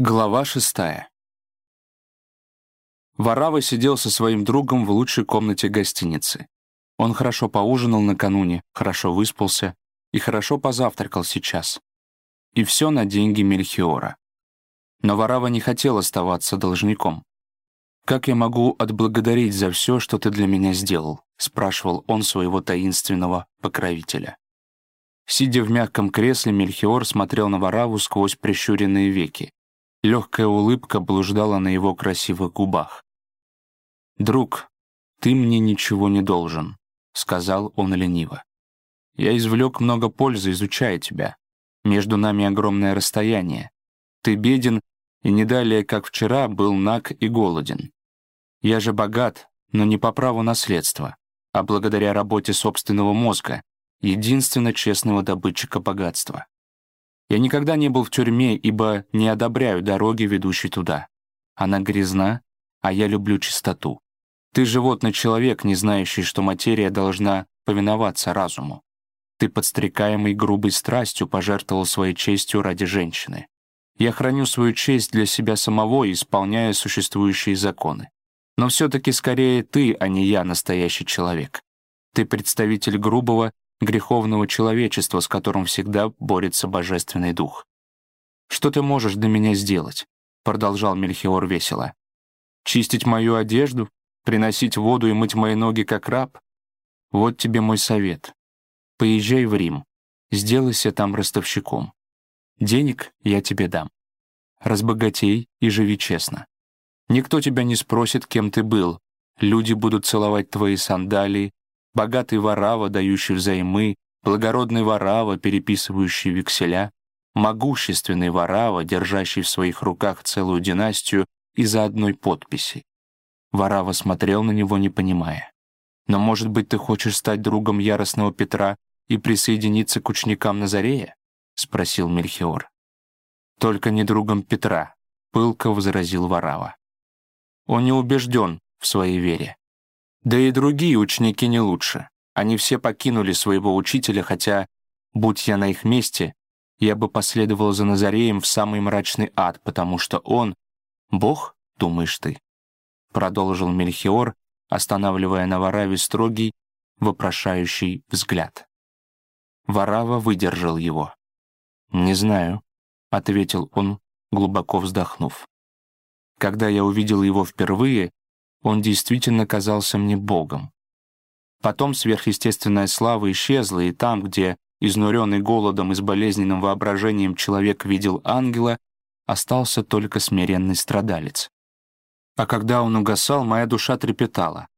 Глава шестая. Варава сидел со своим другом в лучшей комнате гостиницы. Он хорошо поужинал накануне, хорошо выспался и хорошо позавтракал сейчас. И все на деньги Мельхиора. Но Варава не хотел оставаться должником. «Как я могу отблагодарить за все, что ты для меня сделал?» — спрашивал он своего таинственного покровителя. Сидя в мягком кресле, Мельхиор смотрел на Вараву сквозь прищуренные веки. Легкая улыбка блуждала на его красивых губах. «Друг, ты мне ничего не должен», — сказал он лениво. «Я извлек много пользы, изучая тебя. Между нами огромное расстояние. Ты беден, и не далее, как вчера, был наг и голоден. Я же богат, но не по праву наследства, а благодаря работе собственного мозга, единственно честного добытчика богатства. Я никогда не был в тюрьме, ибо не одобряю дороги, ведущей туда. Она грязна, а я люблю чистоту. Ты животный человек, не знающий, что материя должна повиноваться разуму. Ты, подстрекаемый грубой страстью, пожертвовал своей честью ради женщины. Я храню свою честь для себя самого, исполняя существующие законы. Но все-таки скорее ты, а не я, настоящий человек. Ты представитель грубого греховного человечества, с которым всегда борется божественный дух. «Что ты можешь для меня сделать?» — продолжал Мельхиор весело. «Чистить мою одежду? Приносить воду и мыть мои ноги, как раб? Вот тебе мой совет. Поезжай в Рим, сделайся там ростовщиком. Денег я тебе дам. Разбогатей и живи честно. Никто тебя не спросит, кем ты был. Люди будут целовать твои сандалии, богатый варава, дающий взаймы, благородный варава, переписывающий векселя, могущественный варава, держащий в своих руках целую династию из-за одной подписи. Варава смотрел на него, не понимая. «Но, может быть, ты хочешь стать другом яростного Петра и присоединиться к ученикам Назарея?» — спросил Мельхиор. «Только не другом Петра», — пылко возразил Варава. «Он не убежден в своей вере. Да и другие ученики не лучше. Они все покинули своего учителя, хотя, будь я на их месте, я бы последовал за Назареем в самый мрачный ад, потому что он — Бог, думаешь ты? Продолжил Мельхиор, останавливая на Вараве строгий, вопрошающий взгляд. Варава выдержал его. «Не знаю», — ответил он, глубоко вздохнув. Когда я увидел его впервые, он действительно казался мне Богом. Потом сверхъестественная слава исчезла, и там, где, изнуренный голодом и с болезненным воображением человек видел ангела, остался только смиренный страдалец. А когда он угасал, моя душа трепетала.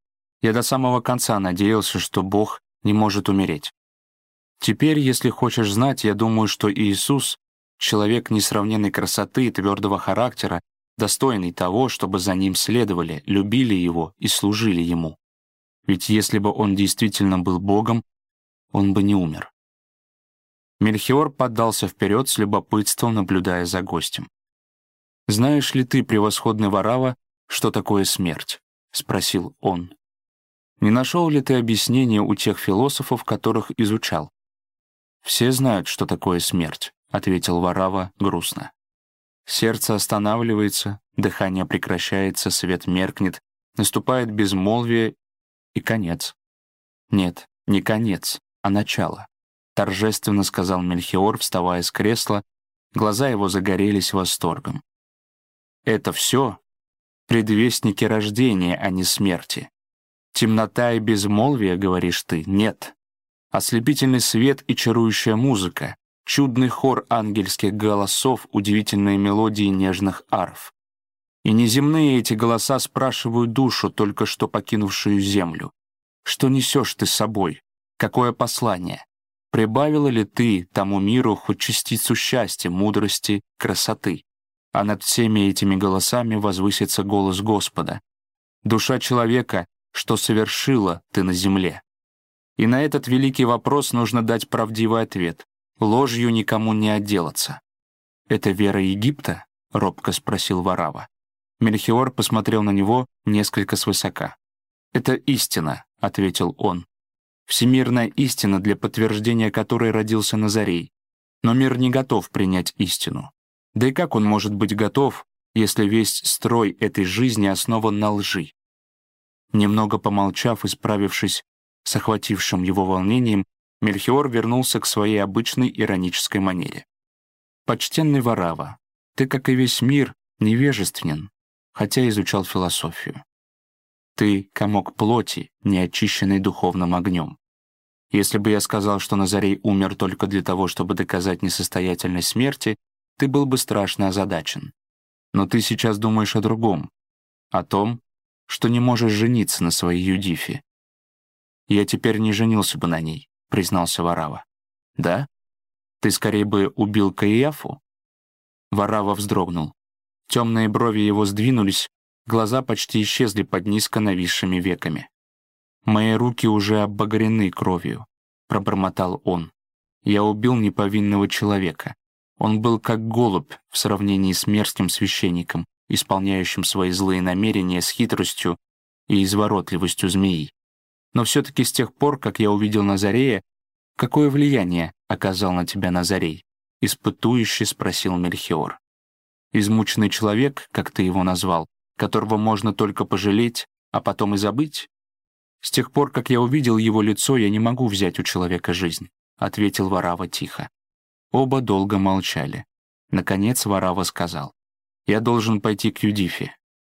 Я до самого конца надеялся, что Бог не может умереть. Теперь, если хочешь знать, я думаю, что Иисус — человек несравненной красоты и твердого характера, достойный того, чтобы за ним следовали, любили его и служили ему. Ведь если бы он действительно был Богом, он бы не умер. Мельхиор поддался вперед с любопытством, наблюдая за гостем. «Знаешь ли ты, превосходный Варава, что такое смерть?» — спросил он. «Не нашел ли ты объяснения у тех философов, которых изучал?» «Все знают, что такое смерть», — ответил Варава грустно. Сердце останавливается, дыхание прекращается, свет меркнет, наступает безмолвие и конец. Нет, не конец, а начало. Торжественно сказал Мельхиор, вставая с кресла, глаза его загорелись восторгом. Это все предвестники рождения, а не смерти. Темнота и безмолвие, говоришь ты, нет. Ослепительный свет и чарующая музыка, чудный хор ангельских голосов, удивительные мелодии нежных арф. И неземные эти голоса спрашивают душу, только что покинувшую землю. Что несешь ты с собой? Какое послание? Прибавила ли ты тому миру хоть частицу счастья, мудрости, красоты? А над всеми этими голосами возвысится голос Господа. Душа человека, что совершила ты на земле? И на этот великий вопрос нужно дать правдивый ответ. Ложью никому не отделаться. «Это вера Египта?» — робко спросил Варава. Мельхиор посмотрел на него несколько свысока. «Это истина», — ответил он. «Всемирная истина, для подтверждения которой родился Назарей. Но мир не готов принять истину. Да и как он может быть готов, если весь строй этой жизни основан на лжи? Немного помолчав и справившись с охватившим его волнением, Мельхиор вернулся к своей обычной иронической манере. «Почтенный Варава, ты, как и весь мир, невежественен, хотя изучал философию. Ты — комок плоти, не очищенный духовным огнем. Если бы я сказал, что Назарей умер только для того, чтобы доказать несостоятельность смерти, ты был бы страшно озадачен. Но ты сейчас думаешь о другом, о том, что не можешь жениться на своей Юдифе. Я теперь не женился бы на ней, признался Варава. Да? Ты скорее бы убил Каиафу? Варава вздрогнул. Темные брови его сдвинулись, глаза почти исчезли под низко нависшими веками. «Мои руки уже обогрены кровью», — пробормотал он. «Я убил неповинного человека. Он был как голубь в сравнении с мерзким священником, исполняющим свои злые намерения с хитростью и изворотливостью змеи. Но все-таки с тех пор, как я увидел Назарея, какое влияние оказал на тебя Назарей?» — испытующе спросил Мельхиор. «Измученный человек, как ты его назвал, которого можно только пожалеть, а потом и забыть?» «С тех пор, как я увидел его лицо, я не могу взять у человека жизнь», — ответил Варава тихо. Оба долго молчали. Наконец Варава сказал, «Я должен пойти к Юдифе.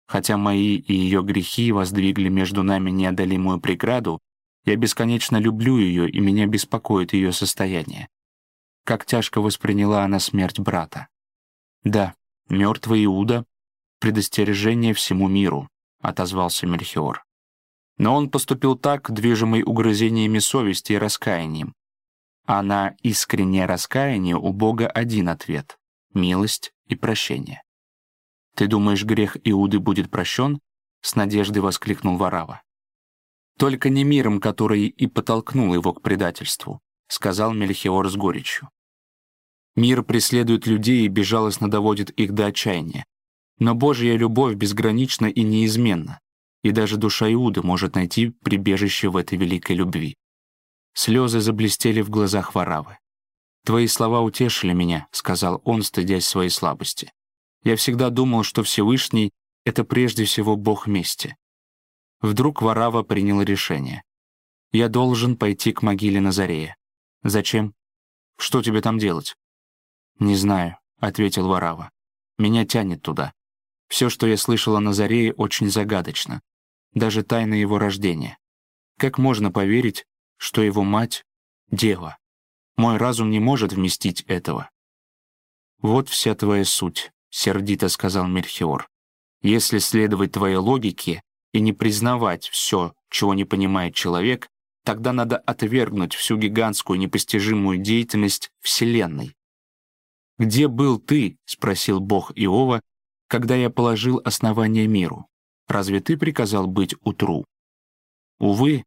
Хотя мои и ее грехи воздвигли между нами неодолимую преграду, я бесконечно люблю ее, и меня беспокоит ее состояние. Как тяжко восприняла она смерть брата. Да, мертвый Иуда — предостережение всему миру, — отозвался Мельхиор. Но он поступил так, движимый угрызениями совести и раскаянием, а на искреннее раскаяние у Бога один ответ — милость и прощение. «Ты думаешь, грех Иуды будет прощен?» — с надеждой воскликнул Варава. «Только не миром, который и потолкнул его к предательству», — сказал Мельхиор с горечью. «Мир преследует людей и безжалостно доводит их до отчаяния. Но Божья любовь безгранична и неизменна, и даже душа Иуды может найти прибежище в этой великой любви. Слезы заблестели в глазах Варавы. «Твои слова утешили меня», — сказал он, стыдясь своей слабости. «Я всегда думал, что Всевышний — это прежде всего Бог мести». Вдруг Варава принял решение. «Я должен пойти к могиле Назарея». «Зачем? Что тебе там делать?» «Не знаю», — ответил Варава. «Меня тянет туда. Все, что я слышал о Назарее, очень загадочно. Даже тайна его рождения. Как можно поверить, что его мать — дева. Мой разум не может вместить этого. «Вот вся твоя суть», — сердито сказал Мельхиор. «Если следовать твоей логике и не признавать все, чего не понимает человек, тогда надо отвергнуть всю гигантскую непостижимую деятельность Вселенной. «Где был ты?» — спросил Бог Иова, когда я положил основание миру. «Разве ты приказал быть утру?» Увы,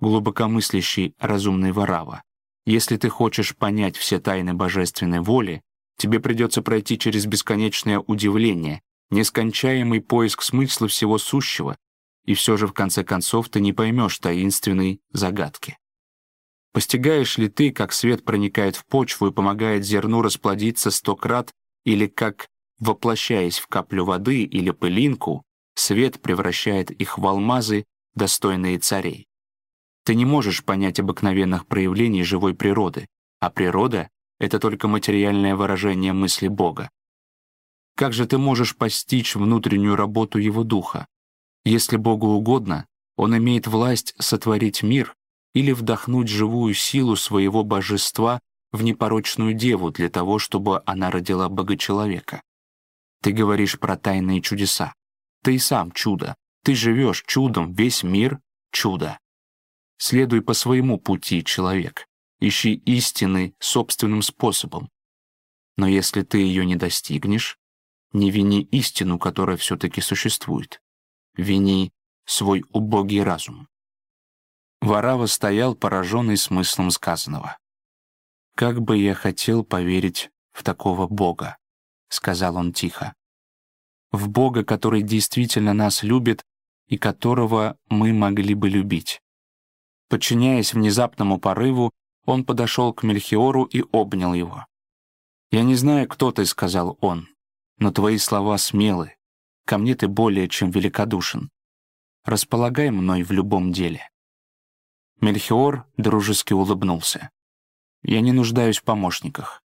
глубокомыслящий разумный Варава. Если ты хочешь понять все тайны божественной воли, тебе придется пройти через бесконечное удивление, нескончаемый поиск смысла всего сущего, и все же в конце концов ты не поймешь таинственной загадки. Постигаешь ли ты, как свет проникает в почву и помогает зерну расплодиться сто крат, или как, воплощаясь в каплю воды или пылинку, свет превращает их в алмазы, достойные царей? Ты не можешь понять обыкновенных проявлений живой природы, а природа — это только материальное выражение мысли Бога. Как же ты можешь постичь внутреннюю работу Его Духа? Если Богу угодно, Он имеет власть сотворить мир или вдохнуть живую силу своего божества в непорочную деву для того, чтобы она родила богочеловека. Ты говоришь про тайные чудеса. Ты и сам чудо. Ты живешь чудом, весь мир — чудо. Следуй по своему пути, человек. Ищи истины собственным способом. Но если ты ее не достигнешь, не вини истину, которая все-таки существует. Вини свой убогий разум. Варава стоял, пораженный смыслом сказанного. «Как бы я хотел поверить в такого Бога», — сказал он тихо. «В Бога, который действительно нас любит и которого мы могли бы любить. Подчиняясь внезапному порыву, он подошел к Мельхиору и обнял его. «Я не знаю, кто ты», — сказал он, — «но твои слова смелы. Ко мне ты более чем великодушен. Располагай мной в любом деле». Мельхиор дружески улыбнулся. «Я не нуждаюсь в помощниках.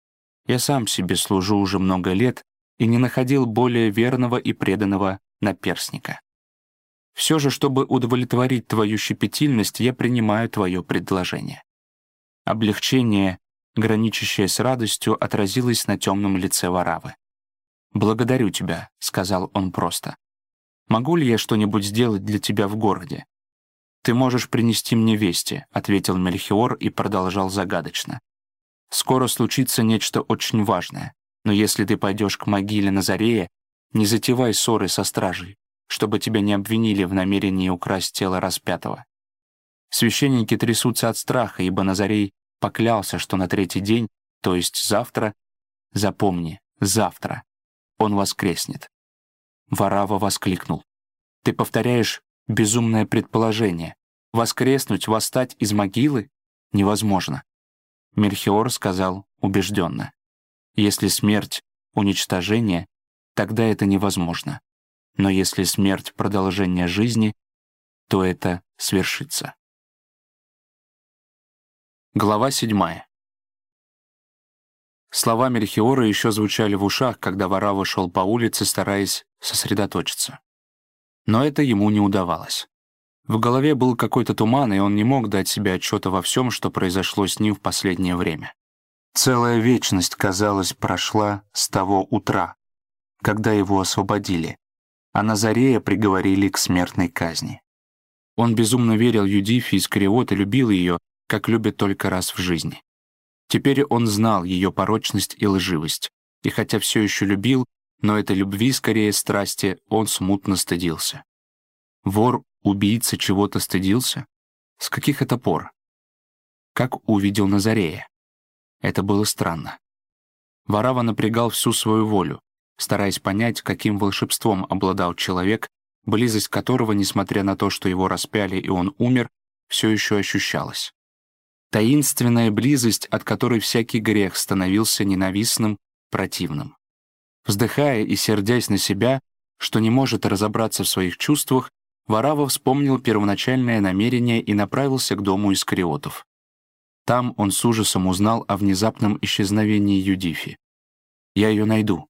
Я сам себе служу уже много лет и не находил более верного и преданного наперсника. Все же, чтобы удовлетворить твою щепетильность, я принимаю твое предложение». Облегчение, граничащее с радостью, отразилось на темном лице Варавы. «Благодарю тебя», — сказал он просто. «Могу ли я что-нибудь сделать для тебя в городе?» «Ты можешь принести мне вести», — ответил Мельхиор и продолжал загадочно. «Скоро случится нечто очень важное, но если ты пойдешь к могиле Назарея, не затевай ссоры со стражей, чтобы тебя не обвинили в намерении украсть тело распятого. Священники трясутся от страха, ибо Назарей поклялся, что на третий день, то есть завтра, запомни, завтра, он воскреснет. Варава воскликнул. «Ты повторяешь безумное предположение. Воскреснуть, восстать из могилы? Невозможно». Мельхиор сказал убежденно. «Если смерть — уничтожение, тогда это невозможно. Но если смерть — продолжение жизни, то это свершится». Глава седьмая. Слова Мельхиора еще звучали в ушах, когда Варава шел по улице, стараясь сосредоточиться. Но это ему не удавалось. В голове был какой-то туман, и он не мог дать себе отчета во всем, что произошло с ним в последнее время. Целая вечность, казалось, прошла с того утра, когда его освободили, а Назарея приговорили к смертной казни. Он безумно верил Юдифе из Кариот и любил ее, как любят только раз в жизни. Теперь он знал ее порочность и лживость, и хотя все еще любил, но этой любви, скорее страсти, он смутно стыдился. Вор, убийца чего-то стыдился? С каких это пор? Как увидел Назарея. Это было странно. Варава напрягал всю свою волю, стараясь понять, каким волшебством обладал человек, близость которого, несмотря на то, что его распяли и он умер, все еще ощущалась таинственная близость, от которой всякий грех становился ненавистным, противным. Вздыхая и сердясь на себя, что не может разобраться в своих чувствах, Варава вспомнил первоначальное намерение и направился к дому Искариотов. Там он с ужасом узнал о внезапном исчезновении Юдифи. «Я ее найду.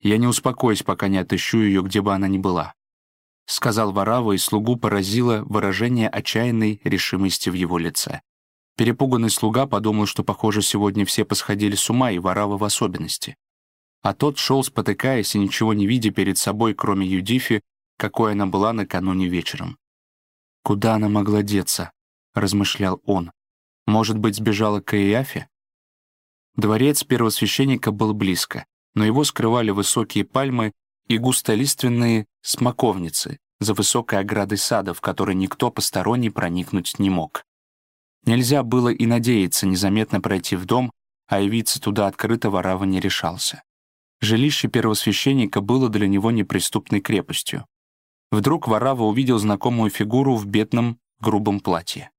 Я не успокоюсь, пока не отыщу ее, где бы она ни была», — сказал Варава, и слугу поразило выражение отчаянной решимости в его лице. Перепуганный слуга подумал, что, похоже, сегодня все посходили с ума, и Варава в особенности. А тот шел, спотыкаясь и ничего не видя перед собой, кроме Юдифи, какой она была накануне вечером. «Куда она могла деться?» — размышлял он. «Может быть, сбежала к Иафе?» Дворец первосвященника был близко, но его скрывали высокие пальмы и густолиственные смоковницы за высокой оградой сада, в который никто посторонний проникнуть не мог. Нельзя было и надеяться незаметно пройти в дом, а явиться туда открыто Варава не решался. Жилище первосвященника было для него неприступной крепостью. Вдруг Варава увидел знакомую фигуру в бедном, грубом платье.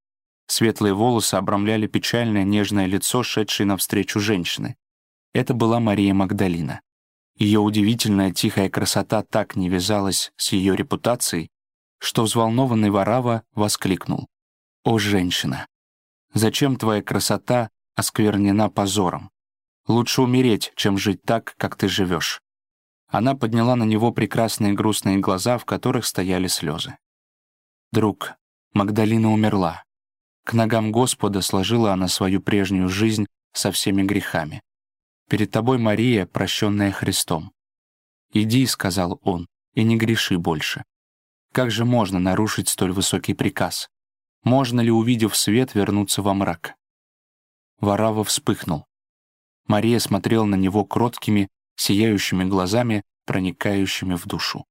Светлые волосы обрамляли печальное нежное лицо, шедшей навстречу женщины. Это была Мария Магдалина. Ее удивительная тихая красота так не вязалась с ее репутацией, что взволнованный Варава воскликнул. «О, женщина! Зачем твоя красота осквернена позором? Лучше умереть, чем жить так, как ты живешь». Она подняла на него прекрасные грустные глаза, в которых стояли слезы. «Друг, Магдалина умерла. К ногам Господа сложила она свою прежнюю жизнь со всеми грехами. Перед тобой Мария, прощенная Христом. «Иди», — сказал он, — «и не греши больше». Как же можно нарушить столь высокий приказ? Можно ли, увидев свет, вернуться во мрак? Варава вспыхнул. Мария смотрела на него кроткими, сияющими глазами, проникающими в душу.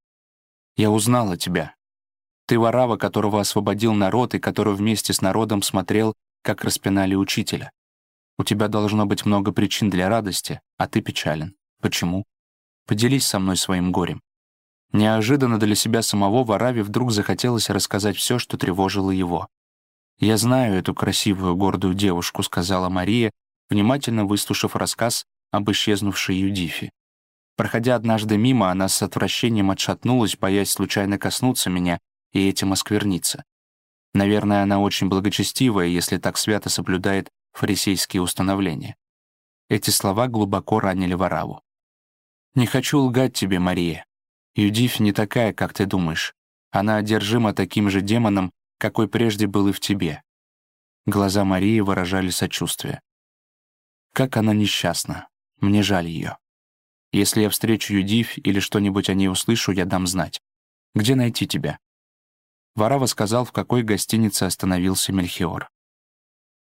«Я узнала тебя. Ты Варава, которого освободил народ и который вместе с народом смотрел, как распинали учителя. У тебя должно быть много причин для радости, а ты печален. Почему? Поделись со мной своим горем». Неожиданно для себя самого Вараве вдруг захотелось рассказать все, что тревожило его. «Я знаю эту красивую, гордую девушку», — сказала Мария, внимательно выслушав рассказ об исчезнувшей Юдифе. Проходя однажды мимо, она с отвращением отшатнулась, боясь случайно коснуться меня и этим оскверниться. Наверное, она очень благочестивая, если так свято соблюдает фарисейские установления. Эти слова глубоко ранили Вараву. «Не хочу лгать тебе, Мария. Юдиф не такая, как ты думаешь. Она одержима таким же демоном, какой прежде был и в тебе». Глаза Марии выражали сочувствие. «Как она несчастна. Мне жаль ее. Если я встречу Юдиф или что-нибудь о ней услышу, я дам знать. Где найти тебя?» Варава сказал, в какой гостинице остановился Мельхиор.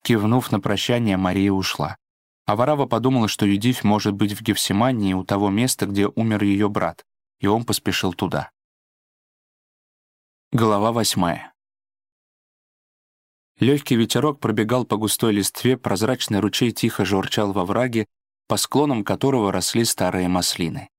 Кивнув на прощание, Мария ушла. А Варава подумала, что Юдифь может быть в Гефсимании у того места, где умер ее брат, и он поспешил туда. Глава восьмая. Легкий ветерок пробегал по густой листве, прозрачный ручей тихо журчал во враге, по склонам которого росли старые маслины.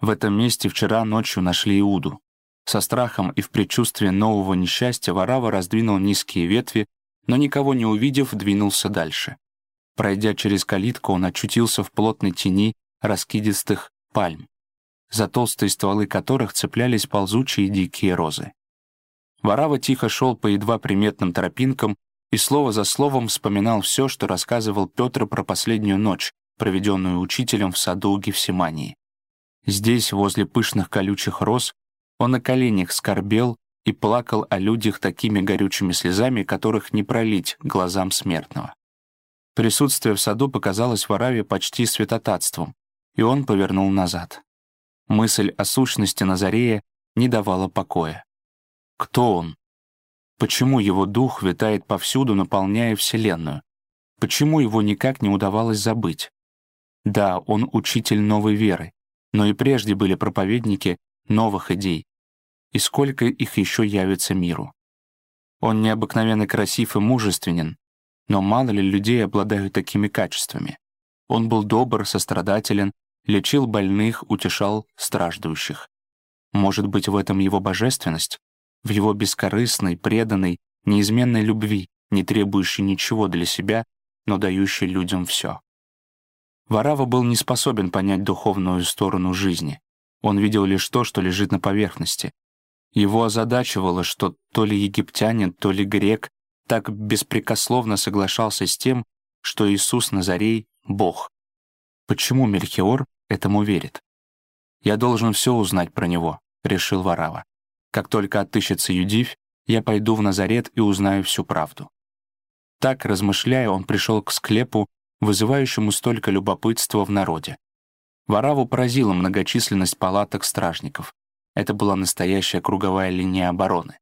В этом месте вчера ночью нашли Иуду. Со страхом и в предчувствии нового несчастья Варава раздвинул низкие ветви, но никого не увидев, двинулся дальше. Пройдя через калитку, он очутился в плотной тени раскидистых пальм, за толстые стволы которых цеплялись ползучие дикие розы. Варава тихо шел по едва приметным тропинкам и слово за словом вспоминал все, что рассказывал Петр про последнюю ночь, проведенную учителем в саду Гефсимании. Здесь, возле пышных колючих роз, он на коленях скорбел и плакал о людях такими горючими слезами, которых не пролить глазам смертного. Присутствие в саду показалось Вараве почти святотатством, и он повернул назад. Мысль о сущности Назарея не давала покоя. Кто он? Почему его дух витает повсюду, наполняя Вселенную? Почему его никак не удавалось забыть? Да, он учитель новой веры, но и прежде были проповедники новых идей, и сколько их еще явится миру. Он необыкновенно красив и мужественен, но мало ли людей обладают такими качествами. Он был добр, сострадателен, лечил больных, утешал страждущих. Может быть, в этом его божественность? В его бескорыстной, преданной, неизменной любви, не требующей ничего для себя, но дающей людям все. Варава был не способен понять духовную сторону жизни. Он видел лишь то, что лежит на поверхности, его озадачивало, что то ли египтянин, то ли грек так беспрекословно соглашался с тем, что Иисус Назарей — Бог. Почему Мельхиор этому верит? «Я должен все узнать про него», — решил Варава. «Как только отыщется Юдивь, я пойду в Назарет и узнаю всю правду». Так, размышляя, он пришел к склепу, вызывающему столько любопытства в народе. Вараву поразила многочисленность палаток стражников. Это была настоящая круговая линия обороны.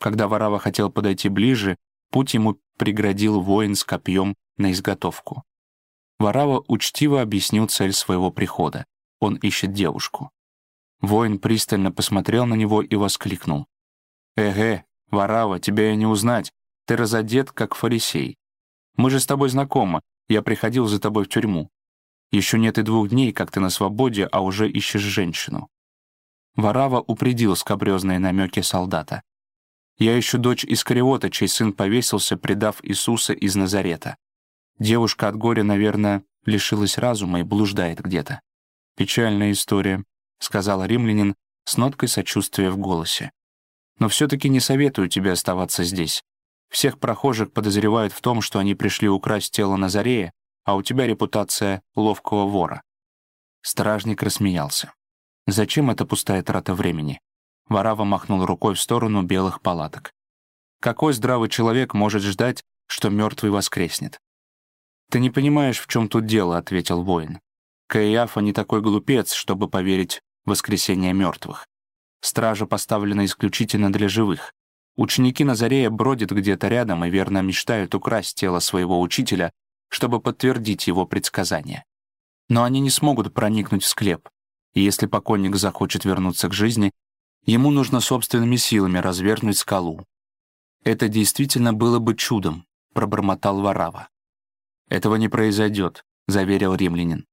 Когда Варава хотел подойти ближе, путь ему преградил воин с копьем на изготовку. Варава учтиво объяснил цель своего прихода. Он ищет девушку. Воин пристально посмотрел на него и воскликнул. «Эге, Варава, тебя и не узнать. Ты разодет, как фарисей. Мы же с тобой знакомы. Я приходил за тобой в тюрьму. Еще нет и двух дней, как ты на свободе, а уже ищешь женщину. Варава упредил скобрезные намеки солдата. «Я ищу дочь Искариота, чей сын повесился, предав Иисуса из Назарета. Девушка от горя, наверное, лишилась разума и блуждает где-то. Печальная история», — сказал римлянин с ноткой сочувствия в голосе. «Но все-таки не советую тебе оставаться здесь. Всех прохожих подозревают в том, что они пришли украсть тело Назарея, а у тебя репутация ловкого вора». Стражник рассмеялся. Зачем эта пустая трата времени? Варава махнул рукой в сторону белых палаток. Какой здравый человек может ждать, что мертвый воскреснет? «Ты не понимаешь, в чем тут дело», — ответил воин. Каиафа не такой глупец, чтобы поверить в воскресение мертвых. Стража поставлена исключительно для живых. Ученики Назарея бродят где-то рядом и верно мечтают украсть тело своего учителя, чтобы подтвердить его предсказания. Но они не смогут проникнуть в склеп, и если покойник захочет вернуться к жизни, ему нужно собственными силами развернуть скалу. «Это действительно было бы чудом», — пробормотал Варава. «Этого не произойдет», — заверил римлянин.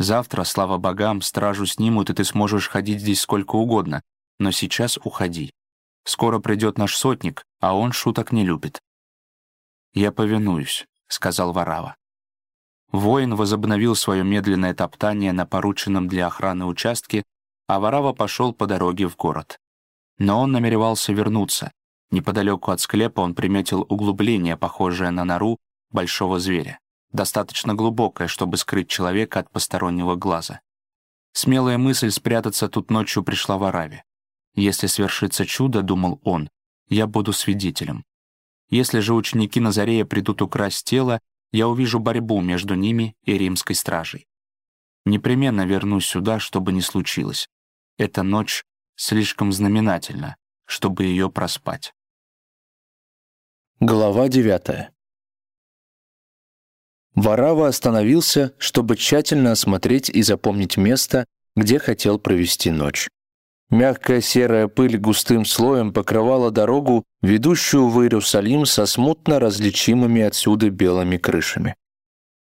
«Завтра, слава богам, стражу снимут, и ты сможешь ходить здесь сколько угодно, но сейчас уходи. Скоро придет наш сотник, а он шуток не любит». «Я повинуюсь», — сказал Варава. Воин возобновил свое медленное топтание на порученном для охраны участке, а Варава пошел по дороге в город. Но он намеревался вернуться. Неподалеку от склепа он приметил углубление, похожее на нору большого зверя, достаточно глубокое, чтобы скрыть человека от постороннего глаза. Смелая мысль спрятаться тут ночью пришла Вараве. «Если свершится чудо, — думал он, — я буду свидетелем. Если же ученики Назарея придут украсть тело, я увижу борьбу между ними и римской стражей. Непременно вернусь сюда, чтобы не случилось. Эта ночь слишком знаменательна, чтобы ее проспать. Глава 9 Варава остановился, чтобы тщательно осмотреть и запомнить место, где хотел провести ночь. Мягкая серая пыль густым слоем покрывала дорогу, ведущую в Иерусалим со смутно различимыми отсюда белыми крышами.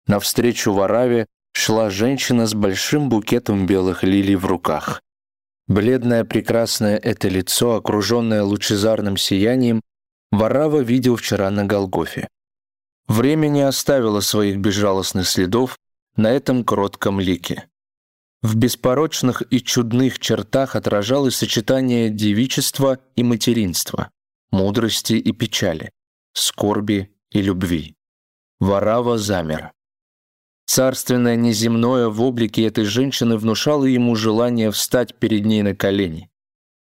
Навстречу Вараве шла женщина с большим букетом белых лилий в руках. Бледное прекрасное это лицо, окруженное лучезарным сиянием, Варава видел вчера на Голгофе. Время не оставило своих безжалостных следов на этом кротком лике. В беспорочных и чудных чертах отражалось сочетание девичества и материнства, мудрости и печали, скорби и любви. Варава замер. Царственное неземное в облике этой женщины внушало ему желание встать перед ней на колени.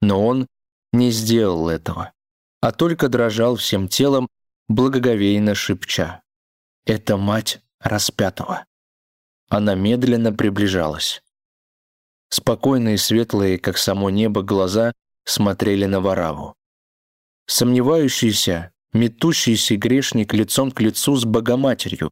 Но он не сделал этого, а только дрожал всем телом, благоговейно шепча. «Это мать распятого». Она медленно приближалась. Спокойные, светлые, как само небо, глаза смотрели на Вараву. Сомневающийся, метущийся грешник лицом к лицу с Богоматерью.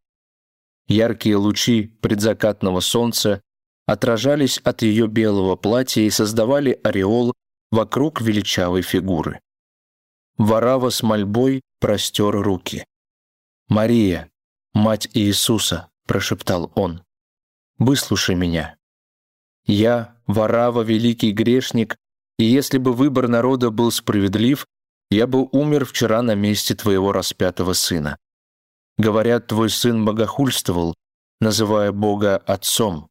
Яркие лучи предзакатного солнца отражались от ее белого платья и создавали ореол вокруг величавой фигуры. Варава с мольбой простер руки. «Мария, мать Иисуса», — прошептал он, — «выслушай меня. Я, Варава, великий грешник, и если бы выбор народа был справедлив, я бы умер вчера на месте твоего распятого сына. Говорят, твой сын богохульствовал, называя Бога отцом,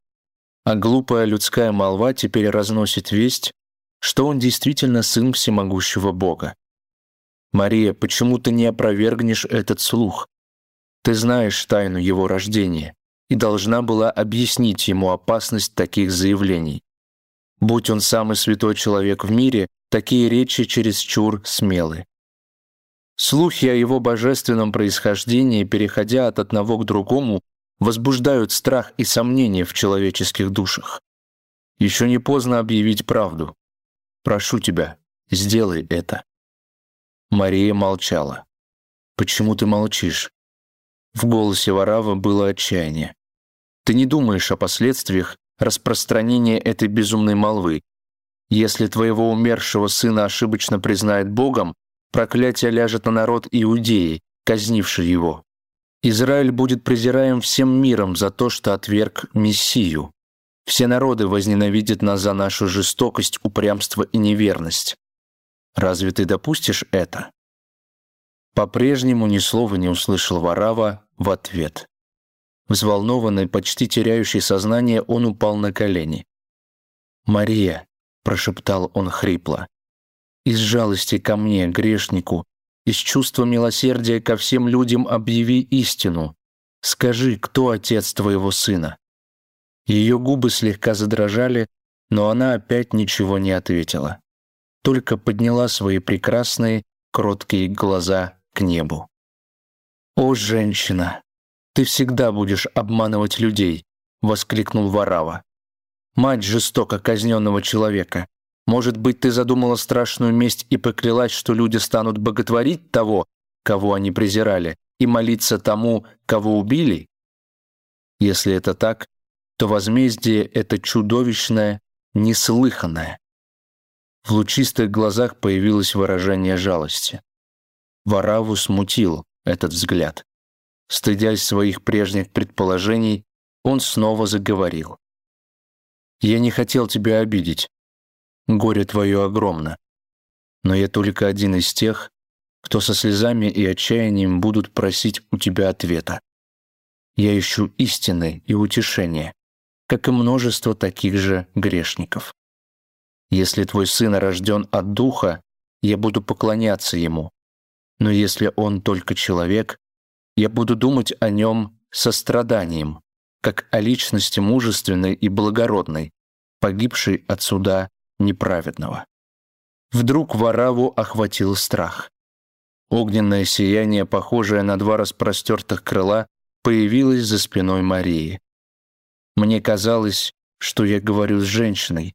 а глупая людская молва теперь разносит весть, что он действительно сын всемогущего Бога. Мария, почему ты не опровергнешь этот слух? Ты знаешь тайну его рождения и должна была объяснить ему опасность таких заявлений. Будь он самый святой человек в мире, такие речи чересчур смелы. Слухи о его божественном происхождении, переходя от одного к другому, возбуждают страх и сомнения в человеческих душах. Еще не поздно объявить правду. Прошу тебя, сделай это. Мария молчала. «Почему ты молчишь?» В голосе Варава было отчаяние. Ты не думаешь о последствиях распространения этой безумной молвы. Если твоего умершего сына ошибочно признает Богом, проклятие ляжет на народ Иудеи, казнивший его. Израиль будет презираем всем миром за то, что отверг Мессию. Все народы возненавидят нас за нашу жестокость, упрямство и неверность. Разве ты допустишь это?» По-прежнему ни слова не услышал Варава в ответ. Взволнованный, почти теряющий сознание, он упал на колени. «Мария», — прошептал он хрипло, — «из жалости ко мне, грешнику, из чувства милосердия ко всем людям объяви истину. Скажи, кто отец твоего сына?» Ее губы слегка задрожали, но она опять ничего не ответила. Только подняла свои прекрасные, кроткие глаза к небу. «О, женщина!» «Ты всегда будешь обманывать людей», — воскликнул Варава. «Мать жестоко казненного человека. Может быть, ты задумала страшную месть и поклялась, что люди станут боготворить того, кого они презирали, и молиться тому, кого убили? Если это так, то возмездие — это чудовищное, неслыханное». В лучистых глазах появилось выражение жалости. Вараву смутил этот взгляд. Стыдясь своих прежних предположений, он снова заговорил. «Я не хотел тебя обидеть. Горе твое огромно. Но я только один из тех, кто со слезами и отчаянием будут просить у тебя ответа. Я ищу истины и утешения, как и множество таких же грешников. Если твой сын рожден от Духа, я буду поклоняться ему. Но если он только человек, я буду думать о нем со страданием, как о личности мужественной и благородной, погибшей от суда неправедного. Вдруг Вараву охватил страх. Огненное сияние, похожее на два распростертых крыла, появилось за спиной Марии. Мне казалось, что я говорю с женщиной,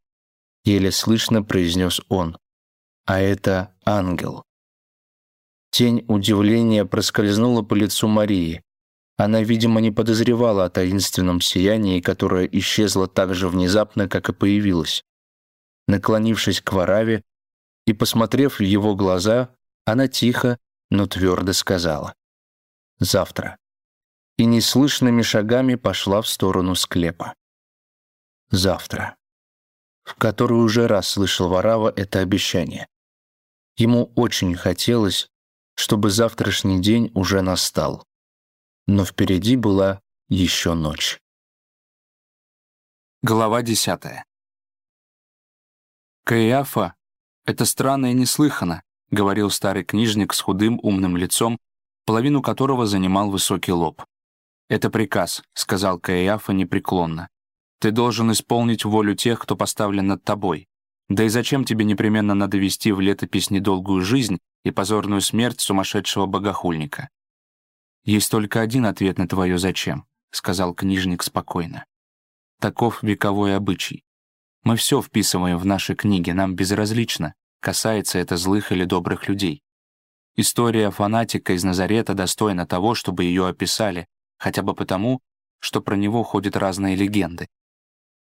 еле слышно произнес он. А это ангел. Тень удивления проскользнула по лицу Марии. Она, видимо, не подозревала о таинственном сиянии, которое исчезло так же внезапно, как и появилось. Наклонившись к Вараве и посмотрев в его глаза, она тихо, но твердо сказала «Завтра» и неслышными шагами пошла в сторону склепа. «Завтра» в который уже раз слышал Варава это обещание. Ему очень хотелось, чтобы завтрашний день уже настал. Но впереди была еще ночь. Глава десятая. «Каиафа — это странно и неслыханно», — говорил старый книжник с худым умным лицом, половину которого занимал высокий лоб. «Это приказ», — сказал Каиафа непреклонно. «Ты должен исполнить волю тех, кто поставлен над тобой. Да и зачем тебе непременно надо вести в летопись недолгую жизнь и позорную смерть сумасшедшего богохульника?» «Есть только один ответ на твое «зачем», — сказал книжник спокойно. «Таков вековой обычай. Мы все вписываем в наши книги, нам безразлично, касается это злых или добрых людей. История фанатика из Назарета достойна того, чтобы ее описали, хотя бы потому, что про него ходят разные легенды.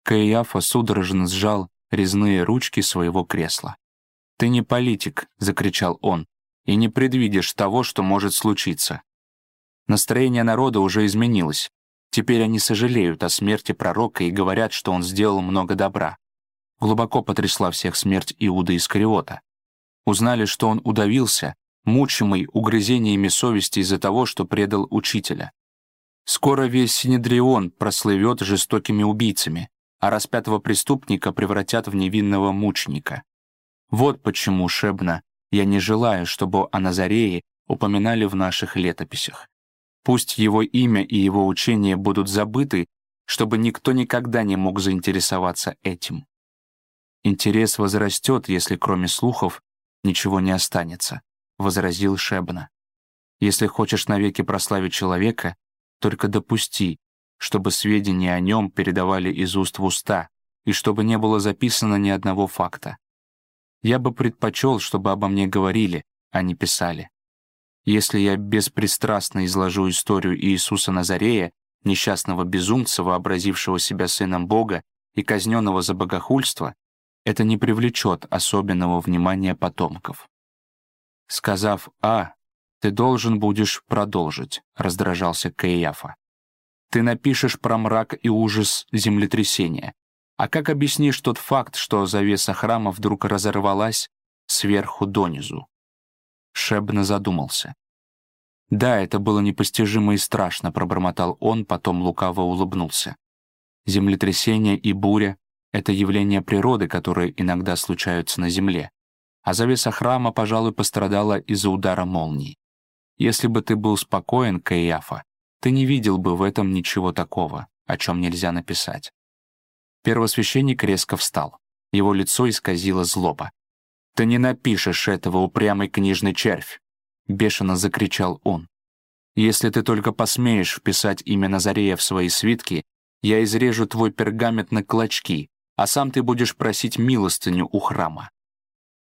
Каиафа судорожно сжал резные ручки своего кресла. «Ты не политик», — закричал он, «и не предвидишь того, что может случиться». Настроение народа уже изменилось. Теперь они сожалеют о смерти пророка и говорят, что он сделал много добра. Глубоко потрясла всех смерть Иуда Искариота. Узнали, что он удавился, мучимый угрызениями совести из-за того, что предал учителя. Скоро весь Синедрион прослывет жестокими убийцами, а распятого преступника превратят в невинного мученика. Вот почему, Шебна, я не желаю, чтобы о Назарее упоминали в наших летописях. Пусть его имя и его учения будут забыты, чтобы никто никогда не мог заинтересоваться этим. Интерес возрастет, если кроме слухов ничего не останется, — возразил Шебна. Если хочешь навеки прославить человека, только допусти, чтобы сведения о нем передавали из уст в уста, и чтобы не было записано ни одного факта. Я бы предпочел, чтобы обо мне говорили, а не писали. Если я беспристрастно изложу историю Иисуса Назарея, несчастного безумца, вообразившего себя сыном Бога и казненного за богохульство, это не привлечет особенного внимания потомков. Сказав «А», «Ты должен будешь продолжить», — раздражался Каиафа. «Ты напишешь про мрак и ужас землетрясения. А как объяснишь тот факт, что завеса храма вдруг разорвалась сверху донизу?» Шебна задумался. «Да, это было непостижимо и страшно», — пробормотал он, потом лукаво улыбнулся. «Землетрясение и буря — это явления природы, которые иногда случаются на Земле. А завеса храма, пожалуй, пострадала из-за удара молнии. Если бы ты был спокоен, Каиафа, ты не видел бы в этом ничего такого, о чем нельзя написать. Первосвященник резко встал. Его лицо исказило злоба. «Ты не напишешь этого, упрямый книжный червь!» — бешено закричал он. «Если ты только посмеешь вписать имя Назарея в свои свитки, я изрежу твой пергамент на клочки, а сам ты будешь просить милостыню у храма».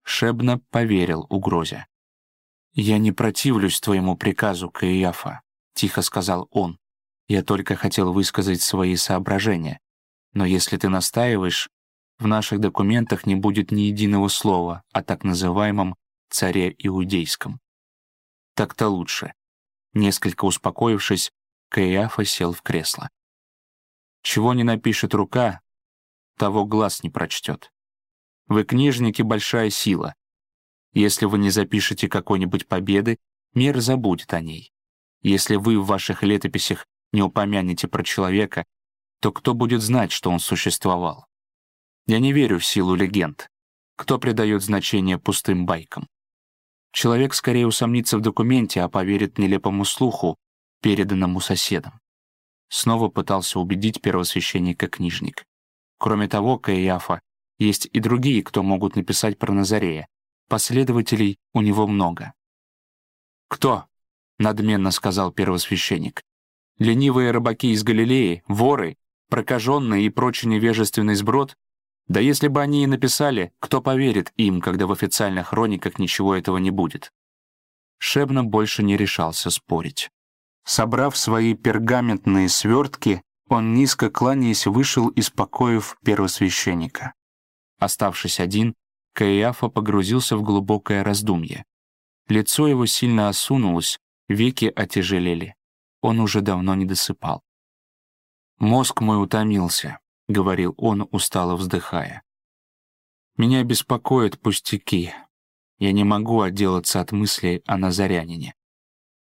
Шебна поверил угрозе. «Я не противлюсь твоему приказу, Каиафа», — тихо сказал он. «Я только хотел высказать свои соображения. Но если ты настаиваешь, в наших документах не будет ни единого слова о так называемом царе иудейском». «Так-то лучше». Несколько успокоившись, Каиафа сел в кресло. «Чего не напишет рука, того глаз не прочтет. Вы, книжники, большая сила, если вы не запишете какой-нибудь победы, мир забудет о ней. Если вы в ваших летописях не упомянете про человека, то кто будет знать, что он существовал? Я не верю в силу легенд. Кто придает значение пустым байкам? Человек скорее усомнится в документе, а поверит нелепому слуху, переданному соседом. Снова пытался убедить первосвященника книжник. Кроме того, Каиафа, есть и другие, кто могут написать про Назарея. Последователей у него много. «Кто?» — надменно сказал первосвященник. «Ленивые рыбаки из Галилеи, воры, прокаженный и прочий невежественный сброд? Да если бы они и написали, кто поверит им, когда в официальных хрониках ничего этого не будет?» Шебна больше не решался спорить. Собрав свои пергаментные свертки, он, низко кланяясь, вышел из покоев первосвященника. Оставшись один, Каиафа погрузился в глубокое раздумье. Лицо его сильно осунулось, веки отяжелели. Он уже давно не досыпал. «Мозг мой утомился», — говорил он, устало вздыхая. «Меня беспокоят пустяки. Я не могу отделаться от мыслей о Назарянине.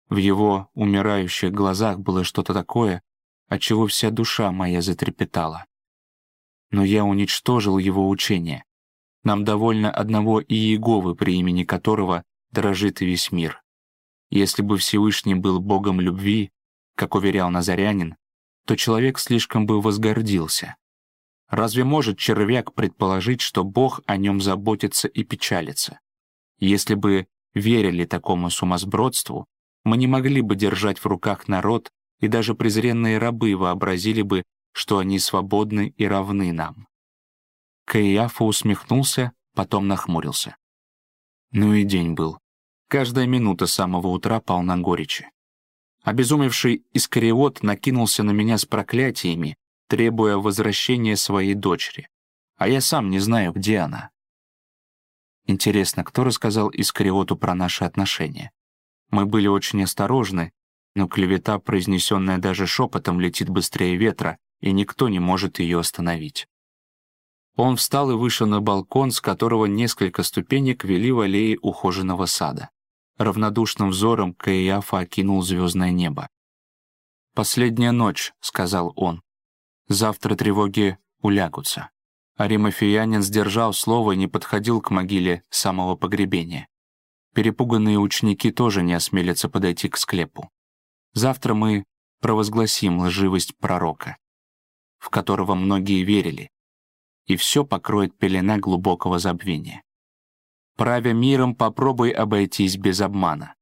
В его умирающих глазах было что-то такое, от чего вся душа моя затрепетала. Но я уничтожил его учение. Нам довольно одного Иеговы, при имени которого дрожит и весь мир. Если бы Всевышний был Богом любви, как уверял Назарянин, то человек слишком бы возгордился. Разве может червяк предположить, что Бог о нем заботится и печалится? Если бы верили такому сумасбродству, мы не могли бы держать в руках народ, и даже презренные рабы вообразили бы, что они свободны и равны нам. Каиафа усмехнулся, потом нахмурился. Ну и день был. Каждая минута самого утра полна горечи. Обезумевший Искариот накинулся на меня с проклятиями, требуя возвращения своей дочери. А я сам не знаю, где она. Интересно, кто рассказал Искариоту про наши отношения? Мы были очень осторожны, но клевета, произнесенная даже шепотом, летит быстрее ветра, и никто не может ее остановить. Он встал и вышел на балкон, с которого несколько ступенек вели в аллее ухоженного сада. Равнодушным взором Каиафа окинул звездное небо. «Последняя ночь», — сказал он. «Завтра тревоги улягутся». Аримофиянин сдержал слово и не подходил к могиле самого погребения. Перепуганные ученики тоже не осмелятся подойти к склепу. Завтра мы провозгласим лживость пророка, в которого многие верили, и все покроет пелена глубокого забвения. Правя миром, попробуй обойтись без обмана.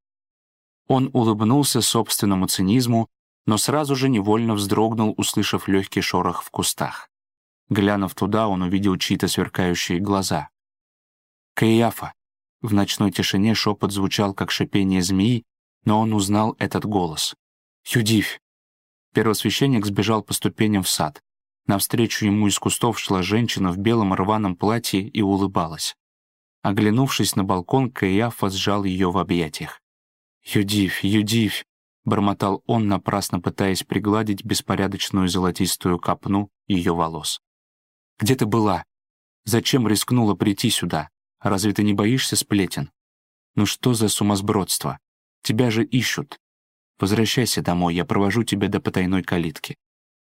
Он улыбнулся собственному цинизму, но сразу же невольно вздрогнул, услышав легкий шорох в кустах. Глянув туда, он увидел чьи-то сверкающие глаза. «Каиафа!» В ночной тишине шепот звучал, как шипение змеи, но он узнал этот голос. «Юдивь!» Первосвященник сбежал по ступеням в сад. Навстречу ему из кустов шла женщина в белом рваном платье и улыбалась. Оглянувшись на балкон, Каиафа сжал ее в объятиях. «Юдивь, Юдивь!» — бормотал он, напрасно пытаясь пригладить беспорядочную золотистую копну ее волос. «Где ты была? Зачем рискнула прийти сюда? Разве ты не боишься сплетен? Ну что за сумасбродство? Тебя же ищут. Возвращайся домой, я провожу тебя до потайной калитки».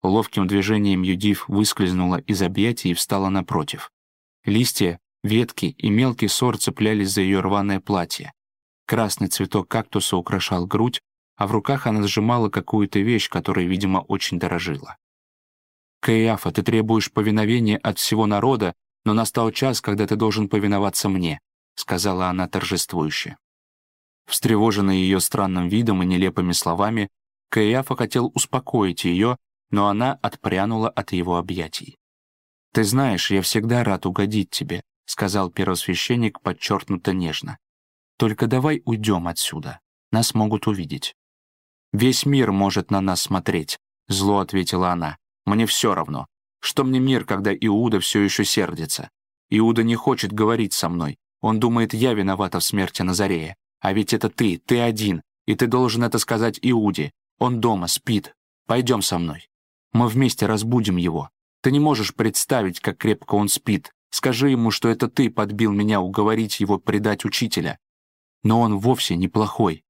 Ловким движением Юдив выскользнула из объятий и встала напротив. Листья Ветки и мелкий сор цеплялись за ее рваное платье. Красный цветок кактуса украшал грудь, а в руках она сжимала какую-то вещь, которой, видимо, очень дорожила. «Каиафа, ты требуешь повиновения от всего народа, но настал час, когда ты должен повиноваться мне», сказала она торжествующе. Встревоженный ее странным видом и нелепыми словами, Каиафа хотел успокоить ее, но она отпрянула от его объятий. «Ты знаешь, я всегда рад угодить тебе сказал первосвященник подчеркнуто нежно. «Только давай уйдем отсюда. Нас могут увидеть». «Весь мир может на нас смотреть», — зло ответила она. «Мне все равно. Что мне мир, когда Иуда все еще сердится? Иуда не хочет говорить со мной. Он думает, я виновата в смерти Назарея. А ведь это ты, ты один, и ты должен это сказать Иуде. Он дома, спит. Пойдем со мной. Мы вместе разбудим его. Ты не можешь представить, как крепко он спит, Скажи ему, что это ты подбил меня уговорить его предать учителя. Но он вовсе неплохой.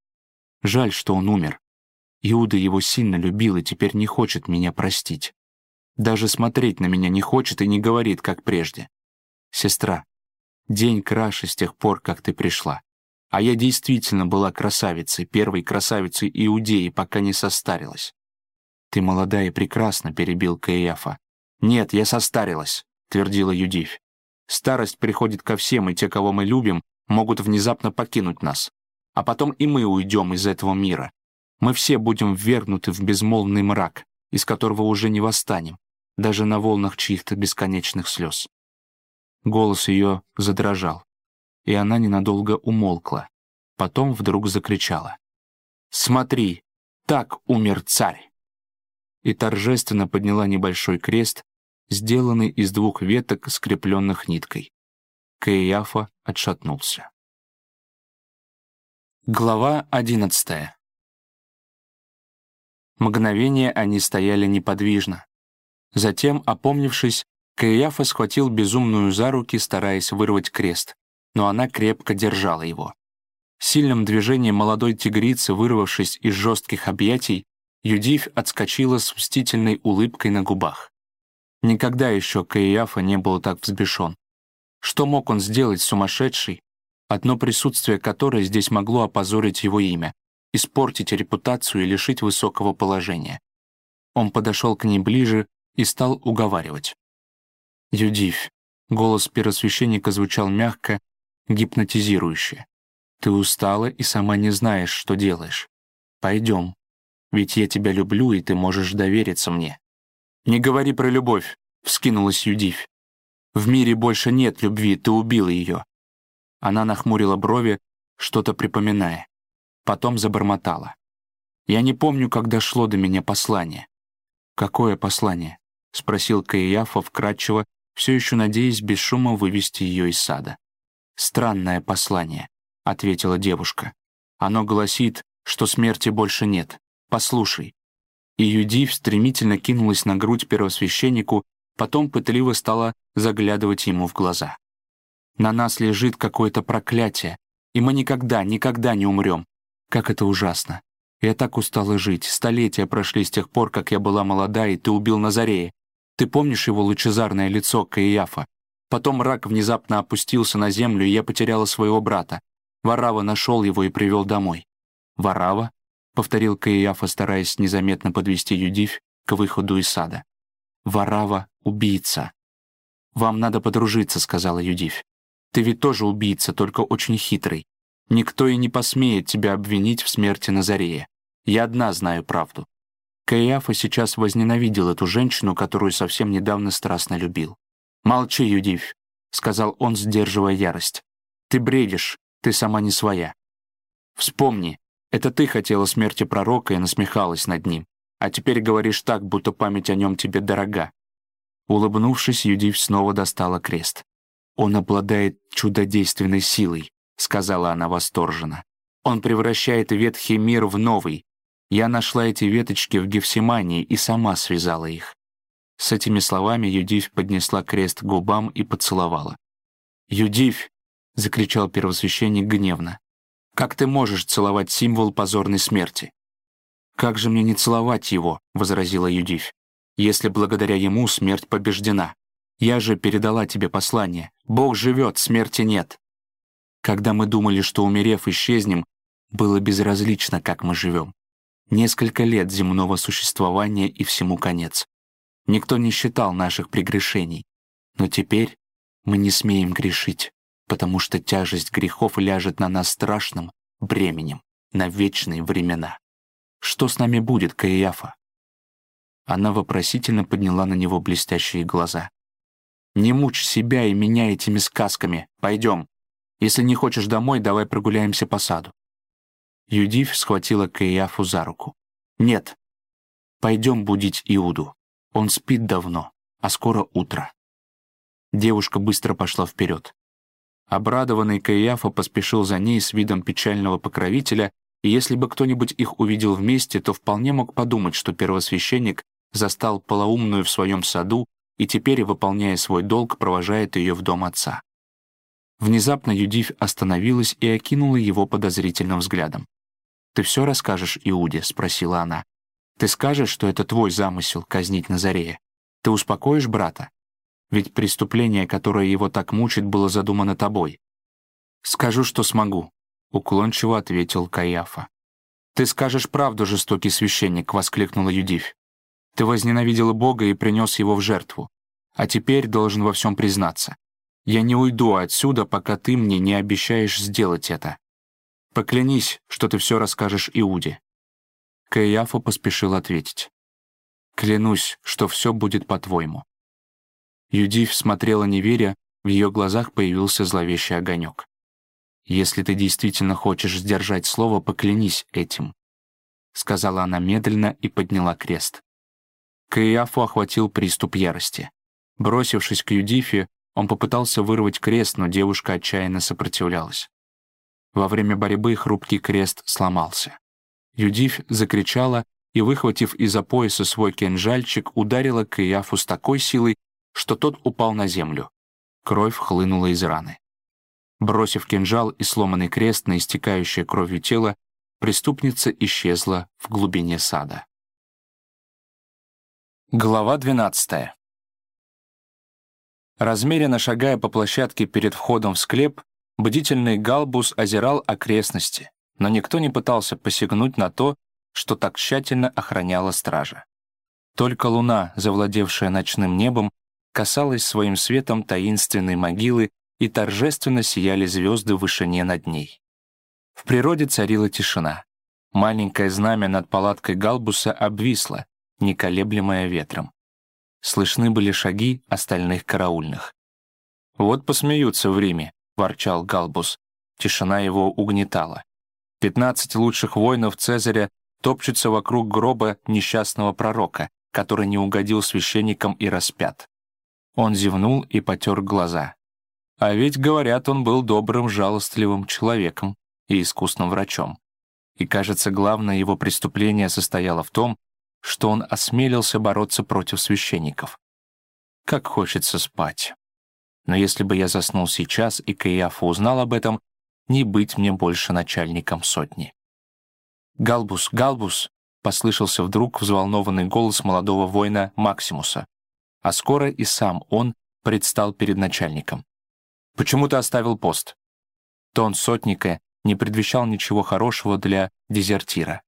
Жаль, что он умер. Иуда его сильно любил и теперь не хочет меня простить. Даже смотреть на меня не хочет и не говорит, как прежде. Сестра, день краше с тех пор, как ты пришла. А я действительно была красавицей, первой красавицей Иудеи, пока не состарилась. «Ты молодая и прекрасна», — перебил Каиафа. «Нет, я состарилась», — твердила Юдивь. «Старость приходит ко всем, и те, кого мы любим, могут внезапно покинуть нас. А потом и мы уйдем из этого мира. Мы все будем ввергнуты в безмолвный мрак, из которого уже не восстанем, даже на волнах чьих-то бесконечных слез». Голос ее задрожал и она ненадолго умолкла. Потом вдруг закричала. «Смотри, так умер царь!» И торжественно подняла небольшой крест, сделанный из двух веток, скрепленных ниткой. Каиафа отшатнулся. Глава одиннадцатая. Мгновение они стояли неподвижно. Затем, опомнившись, Каиафа схватил безумную за руки, стараясь вырвать крест но она крепко держала его. Сильным движением молодой тигрицы, вырвавшись из жестких объятий, Юдивь отскочила с мстительной улыбкой на губах. Никогда еще Каиафа не был так взбешен. Что мог он сделать сумасшедший, одно присутствие которой здесь могло опозорить его имя, испортить репутацию и лишить высокого положения? Он подошел к ней ближе и стал уговаривать. «Юдивь», — голос первосвященника звучал мягко гипнотизирующе. Ты устала и сама не знаешь, что делаешь. Пойдем. Ведь я тебя люблю, и ты можешь довериться мне. Не говори про любовь, вскинулась Юдивь. В мире больше нет любви, ты убила ее. Она нахмурила брови, что-то припоминая. Потом забормотала. Я не помню, как дошло до меня послание. Какое послание? спросил Каияфа вкратчиво, все еще надеясь без шума вывести ее из сада. «Странное послание», — ответила девушка. «Оно гласит, что смерти больше нет. Послушай». И Юдив стремительно кинулась на грудь первосвященнику, потом пытливо стала заглядывать ему в глаза. «На нас лежит какое-то проклятие, и мы никогда, никогда не умрем. Как это ужасно. Я так устала жить. Столетия прошли с тех пор, как я была молода, и ты убил Назарея. Ты помнишь его лучезарное лицо, Каиафа? Потом рак внезапно опустился на землю, и я потеряла своего брата. Варава нашел его и привел домой. «Варава?» — повторил Каиафа, стараясь незаметно подвести Юдивь к выходу из сада. «Варава — убийца». «Вам надо подружиться», — сказала Юдивь. «Ты ведь тоже убийца, только очень хитрый. Никто и не посмеет тебя обвинить в смерти Назарея. Я одна знаю правду». Каиафа сейчас возненавидел эту женщину, которую совсем недавно страстно любил. «Молчи, Юдивь», — сказал он, сдерживая ярость. «Ты бредишь, ты сама не своя. Вспомни, это ты хотела смерти пророка и насмехалась над ним, а теперь говоришь так, будто память о нем тебе дорога». Улыбнувшись, Юдивь снова достала крест. «Он обладает чудодейственной силой», — сказала она восторженно. «Он превращает ветхий мир в новый. Я нашла эти веточки в Гефсимании и сама связала их. С этими словами Юдивь поднесла крест к губам и поцеловала. «Юдивь!» — закричал первосвященник гневно. «Как ты можешь целовать символ позорной смерти?» «Как же мне не целовать его?» — возразила Юдивь. «Если благодаря ему смерть побеждена. Я же передала тебе послание. Бог живет, смерти нет». Когда мы думали, что, умерев, исчезнем, было безразлично, как мы живем. Несколько лет земного существования и всему конец. Никто не считал наших прегрешений. Но теперь мы не смеем грешить, потому что тяжесть грехов ляжет на нас страшным бременем на вечные времена. Что с нами будет, Каиафа?» Она вопросительно подняла на него блестящие глаза. «Не мучь себя и меня этими сказками. Пойдем. Если не хочешь домой, давай прогуляемся по саду». Юдив схватила Каиафу за руку. «Нет. Пойдем будить Иуду». Он спит давно, а скоро утро. Девушка быстро пошла вперед. Обрадованный Каиафа поспешил за ней с видом печального покровителя, и если бы кто-нибудь их увидел вместе, то вполне мог подумать, что первосвященник застал полоумную в своем саду и теперь, выполняя свой долг, провожает ее в дом отца. Внезапно Юдивь остановилась и окинула его подозрительным взглядом. «Ты все расскажешь Иуде?» — спросила она. «Ты скажешь, что это твой замысел — казнить Назарея? Ты успокоишь брата? Ведь преступление, которое его так мучит, было задумано тобой». «Скажу, что смогу», — уклончиво ответил Каиафа. «Ты скажешь правду, жестокий священник», — воскликнула Юдивь. «Ты возненавидел Бога и принес его в жертву. А теперь должен во всем признаться. Я не уйду отсюда, пока ты мне не обещаешь сделать это. Поклянись, что ты все расскажешь Иуде». Каиафа поспешил ответить. «Клянусь, что все будет по-твоему». Юдив смотрела неверя, в ее глазах появился зловещий огонек. «Если ты действительно хочешь сдержать слово, поклянись этим», — сказала она медленно и подняла крест. Каиафу охватил приступ ярости. Бросившись к Юдифе, он попытался вырвать крест, но девушка отчаянно сопротивлялась. Во время борьбы хрупкий крест сломался. Юдиф закричала и, выхватив из-за пояса свой кинжальчик, ударила Каиафу с такой силой, что тот упал на землю. Кровь хлынула из раны. Бросив кинжал и сломанный крест на истекающее кровью тело, преступница исчезла в глубине сада. Глава 12. Размеренно шагая по площадке перед входом в склеп, бдительный Галбус озирал окрестности, но никто не пытался посягнуть на то, что так тщательно охраняла стража. Только луна, завладевшая ночным небом, касалась своим светом таинственной могилы и торжественно сияли звезды в вышине над ней. В природе царила тишина. Маленькое знамя над палаткой Галбуса обвисло, неколеблемое ветром. Слышны были шаги остальных караульных. «Вот посмеются в Риме», — ворчал Галбус. Тишина его угнетала. Пятнадцать лучших воинов Цезаря топчутся вокруг гроба несчастного пророка, который не угодил священникам и распят. Он зевнул и потер глаза. А ведь, говорят, он был добрым, жалостливым человеком и искусным врачом. И, кажется, главное его преступление состояло в том, что он осмелился бороться против священников. Как хочется спать. Но если бы я заснул сейчас, и Каиафа узнал об этом, не быть мне больше начальником сотни. «Галбус, Галбус!» — послышался вдруг взволнованный голос молодого воина Максимуса. А скоро и сам он предстал перед начальником. Почему ты оставил пост?» Тон сотника не предвещал ничего хорошего для дезертира.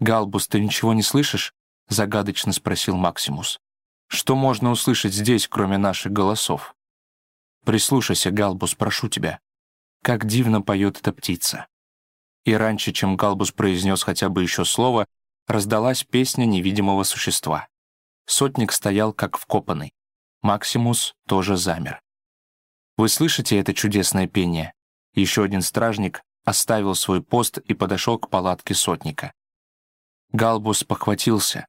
«Галбус, ты ничего не слышишь?» — загадочно спросил Максимус. «Что можно услышать здесь, кроме наших голосов?» «Прислушайся, Галбус, прошу тебя. Как дивно поет эта птица». И раньше, чем Галбус произнес хотя бы еще слово, раздалась песня невидимого существа. Сотник стоял как вкопанный. Максимус тоже замер. Вы слышите это чудесное пение? Еще один стражник оставил свой пост и подошел к палатке сотника. Галбус похватился.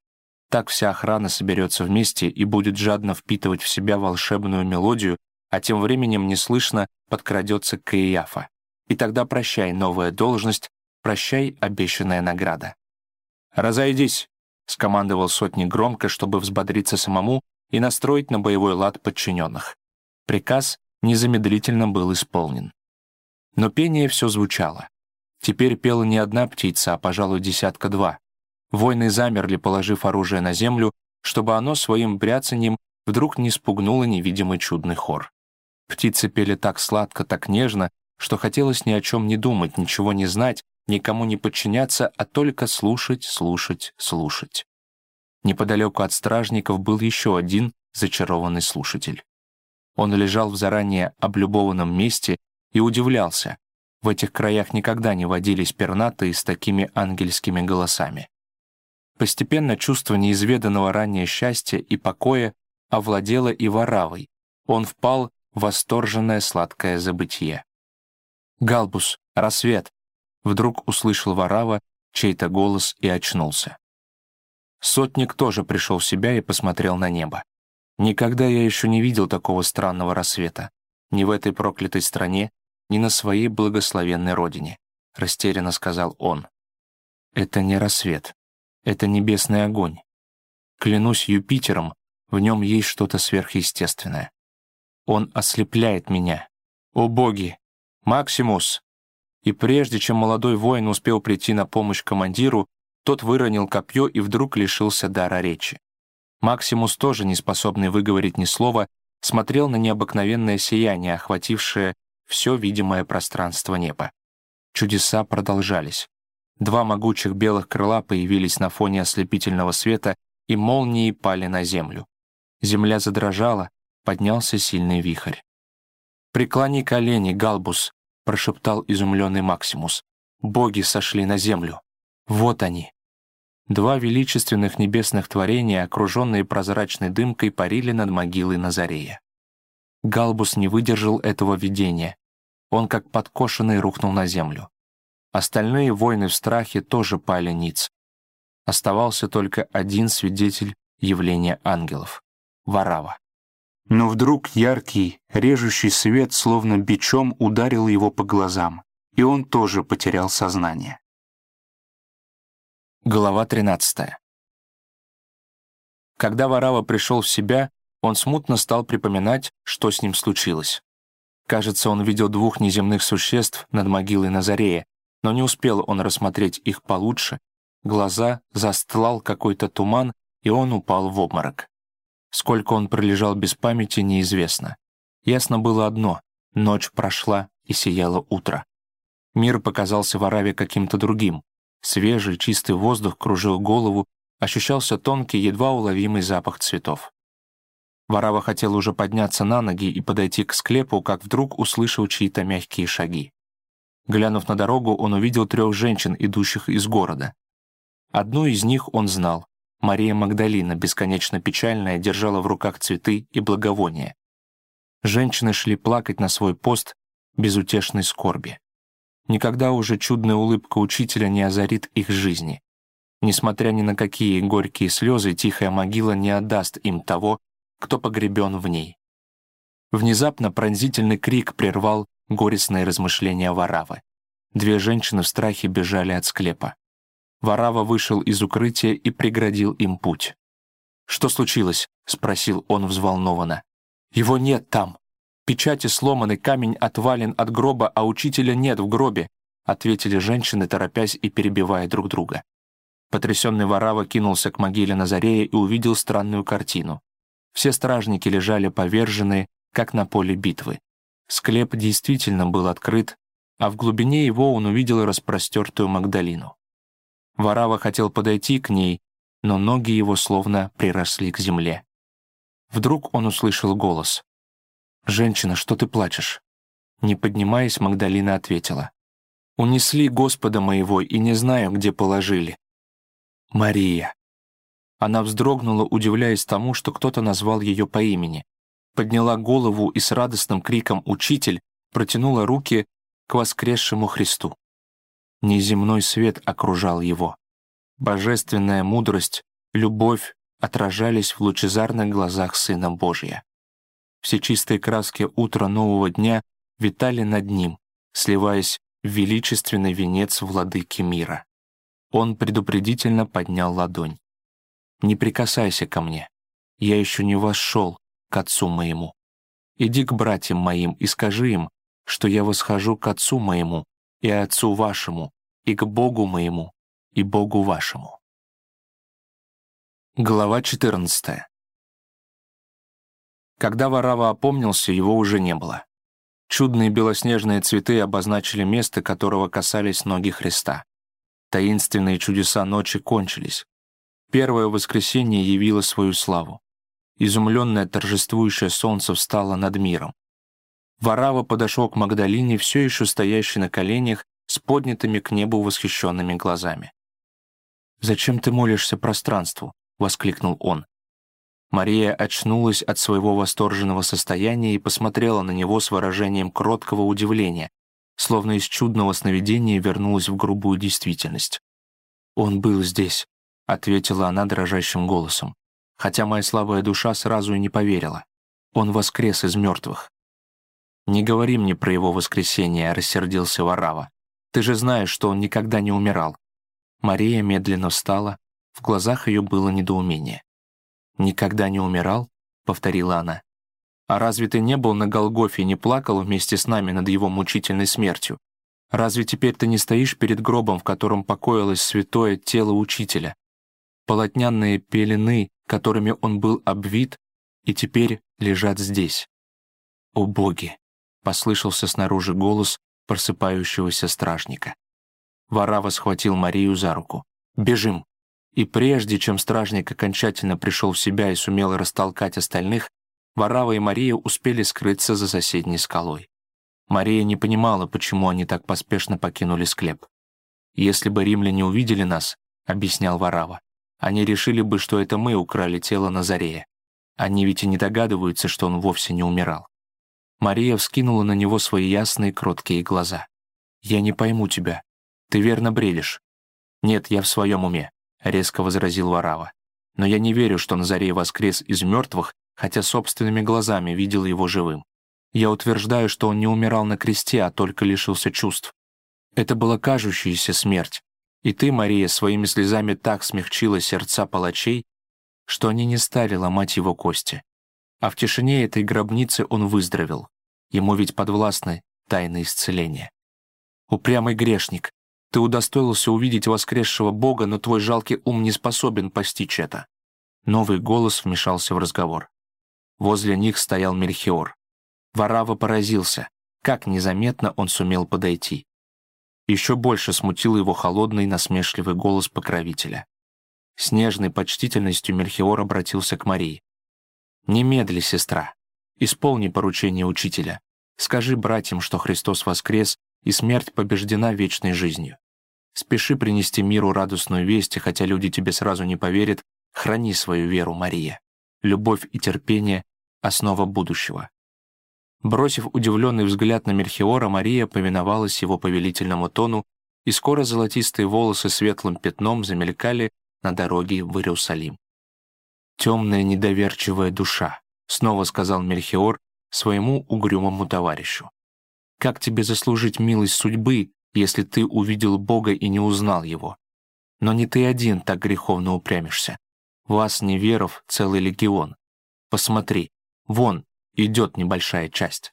Так вся охрана соберется вместе и будет жадно впитывать в себя волшебную мелодию, а тем временем неслышно подкрадется Каиафа. И тогда прощай новая должность, прощай обещанная награда. «Разойдись!» — скомандовал сотник громко, чтобы взбодриться самому и настроить на боевой лад подчиненных. Приказ незамедлительно был исполнен. Но пение все звучало. Теперь пела не одна птица, а, пожалуй, десятка-два. Войны замерли, положив оружие на землю, чтобы оно своим бряцанием вдруг не спугнуло невидимый чудный хор. Птицы пели так сладко, так нежно, что хотелось ни о чем не думать, ничего не знать, никому не подчиняться, а только слушать, слушать, слушать. Неподалеку от стражников был еще один зачарованный слушатель. Он лежал в заранее облюбованном месте и удивлялся. В этих краях никогда не водились пернатые с такими ангельскими голосами. Постепенно чувство неизведанного ранее счастья и покоя овладело и воравой. Он впал в восторженное сладкое забытье. «Галбус, рассвет!» Вдруг услышал Варава чей-то голос и очнулся. Сотник тоже пришел в себя и посмотрел на небо. Никогда я еще не видел такого странного рассвета. Ни в этой проклятой стране, ни на своей благословенной родине, — растерянно сказал он. Это не рассвет. Это небесный огонь. Клянусь Юпитером, в нем есть что-то сверхъестественное. Он ослепляет меня. О боги! Максимус! И прежде чем молодой воин успел прийти на помощь командиру, тот выронил копье и вдруг лишился дара речи. Максимус, тоже не способный выговорить ни слова, смотрел на необыкновенное сияние, охватившее все видимое пространство неба. Чудеса продолжались. Два могучих белых крыла появились на фоне ослепительного света и молнией пали на землю. Земля задрожала, поднялся сильный вихрь. «Преклони колени, Галбус!» — прошептал изумленный Максимус. «Боги сошли на землю! Вот они!» Два величественных небесных творения, окруженные прозрачной дымкой, парили над могилой Назарея. Галбус не выдержал этого видения. Он, как подкошенный, рухнул на землю. Остальные воины в страхе тоже пали ниц. Оставался только один свидетель явления ангелов — Варава. Но вдруг яркий, режущий свет, словно бичом, ударил его по глазам, и он тоже потерял сознание. Глава 13. Когда Варава пришел в себя, он смутно стал припоминать, что с ним случилось. Кажется, он видел двух неземных существ над могилой Назарея, но не успел он рассмотреть их получше. Глаза застлал какой-то туман, и он упал в обморок. Сколько он пролежал без памяти, неизвестно. Ясно было одно — ночь прошла, и сияло утро. Мир показался Вараве каким-то другим, Свежий, чистый воздух кружил голову, ощущался тонкий, едва уловимый запах цветов. Варава хотел уже подняться на ноги и подойти к склепу, как вдруг услышал чьи-то мягкие шаги. Глянув на дорогу, он увидел трех женщин, идущих из города. Одну из них он знал. Мария Магдалина, бесконечно печальная, держала в руках цветы и благовония. Женщины шли плакать на свой пост безутешной скорби. Никогда уже чудная улыбка учителя не озарит их жизни. Несмотря ни на какие горькие слезы, тихая могила не отдаст им того, кто погребен в ней. Внезапно пронзительный крик прервал горестные размышления Варавы. Две женщины в страхе бежали от склепа. Варава вышел из укрытия и преградил им путь. «Что случилось?» — спросил он взволнованно. «Его нет там!» Печати сломаны, камень отвален от гроба, а учителя нет в гробе», ответили женщины, торопясь и перебивая друг друга. Потрясенный Варава кинулся к могиле Назарея и увидел странную картину. Все стражники лежали поверженные, как на поле битвы. Склеп действительно был открыт, а в глубине его он увидел распростертую Магдалину. Варава хотел подойти к ней, но ноги его словно приросли к земле. Вдруг он услышал голос. «Женщина, что ты плачешь?» Не поднимаясь, Магдалина ответила. «Унесли Господа моего и не знаю, где положили». «Мария». Она вздрогнула, удивляясь тому, что кто-то назвал ее по имени. Подняла голову и с радостным криком «Учитель!» протянула руки к воскресшему Христу. Неземной свет окружал его. Божественная мудрость, любовь отражались в лучезарных глазах Сына Божия. Все чистые краски утра нового дня витали над ним, сливаясь в величественный венец владыки мира. Он предупредительно поднял ладонь. «Не прикасайся ко мне. Я еще не вошел к отцу моему. Иди к братьям моим и скажи им, что я восхожу к отцу моему и отцу вашему, и к Богу моему, и Богу вашему». Глава 14. Когда Варава опомнился, его уже не было. Чудные белоснежные цветы обозначили место, которого касались ноги Христа. Таинственные чудеса ночи кончились. Первое воскресенье явило свою славу. Изумленное торжествующее солнце встало над миром. Варава подошел к Магдалине, все еще стоящей на коленях, с поднятыми к небу восхищенными глазами. «Зачем ты молишься пространству?» — воскликнул он. Мария очнулась от своего восторженного состояния и посмотрела на него с выражением кроткого удивления, словно из чудного сновидения вернулась в грубую действительность. «Он был здесь», — ответила она дрожащим голосом, хотя моя слабая душа сразу и не поверила. «Он воскрес из мертвых». «Не говори мне про его воскресение», — рассердился Варава. «Ты же знаешь, что он никогда не умирал». Мария медленно встала, в глазах ее было недоумение. «Никогда не умирал?» — повторила она. «А разве ты не был на Голгофе и не плакал вместе с нами над его мучительной смертью? Разве теперь ты не стоишь перед гробом, в котором покоилось святое тело учителя? Полотняные пелены, которыми он был обвит, и теперь лежат здесь. «О боги!» — послышался снаружи голос просыпающегося стражника. Варава схватил Марию за руку. «Бежим!» И прежде чем стражник окончательно пришел в себя и сумел растолкать остальных, Варава и Мария успели скрыться за соседней скалой. Мария не понимала, почему они так поспешно покинули склеп. «Если бы римляне увидели нас», — объяснял Варава, «они решили бы, что это мы украли тело Назарея. Они ведь и не догадываются, что он вовсе не умирал». Мария вскинула на него свои ясные, кроткие глаза. «Я не пойму тебя. Ты верно бредишь». «Нет, я в своем уме», — резко возразил Варава. «Но я не верю, что Назарей воскрес из мертвых, хотя собственными глазами видел его живым. Я утверждаю, что он не умирал на кресте, а только лишился чувств. Это была кажущаяся смерть, и ты, Мария, своими слезами так смягчила сердца палачей, что они не стали ломать его кости. А в тишине этой гробницы он выздоровел. Ему ведь подвластны тайны исцеления. Упрямый грешник, ты удостоился увидеть воскресшего Бога, но твой жалкий ум не способен постичь это. Новый голос вмешался в разговор. Возле них стоял Мельхиор. Варава поразился, как незаметно он сумел подойти. Еще больше смутил его холодный, насмешливый голос покровителя. С нежной почтительностью Мельхиор обратился к Марии. «Немедли, сестра. Исполни поручение учителя. Скажи братьям, что Христос воскрес, и смерть побеждена вечной жизнью. Спеши принести миру радостную весть, и хотя люди тебе сразу не поверят, храни свою веру, Мария. Любовь и терпение — основа будущего. Бросив удивленный взгляд на Мельхиора, Мария повиновалась его повелительному тону, и скоро золотистые волосы светлым пятном замелькали на дороге в Иерусалим. «Темная недоверчивая душа», — снова сказал Мельхиор своему угрюмому товарищу. «Как тебе заслужить милость судьбы, если ты увидел Бога и не узнал Его? Но не ты один так греховно упрямишься. Вас, неверов, целый легион. Посмотри, вон, идет небольшая часть.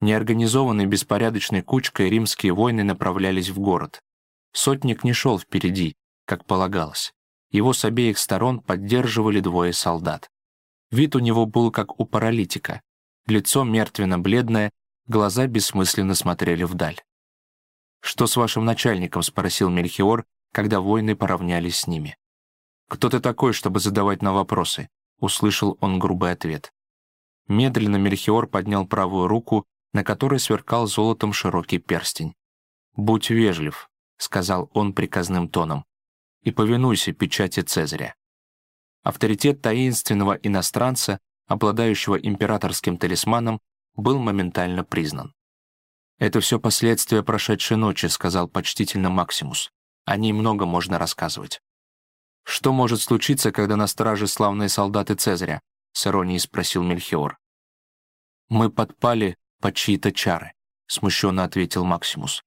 Неорганизованной беспорядочной кучкой римские войны направлялись в город. Сотник не шел впереди, как полагалось. Его с обеих сторон поддерживали двое солдат. Вид у него был как у паралитика. Лицо мертвенно-бледное, глаза бессмысленно смотрели вдаль. «Что с вашим начальником?» — спросил Мельхиор, когда воины поравнялись с ними. «Кто ты такой, чтобы задавать на вопросы?» — услышал он грубый ответ. Медленно Мельхиор поднял правую руку, на которой сверкал золотом широкий перстень. «Будь вежлив», — сказал он приказным тоном, «и повинуйся печати Цезаря». Авторитет таинственного иностранца, обладающего императорским талисманом, был моментально признан. «Это все последствия прошедшей ночи», — сказал почтительно Максимус. «О ней много можно рассказывать». «Что может случиться, когда на страже славные солдаты Цезаря?» — с иронией спросил Мельхиор. «Мы подпали под чьи-то чары», — смущенно ответил Максимус.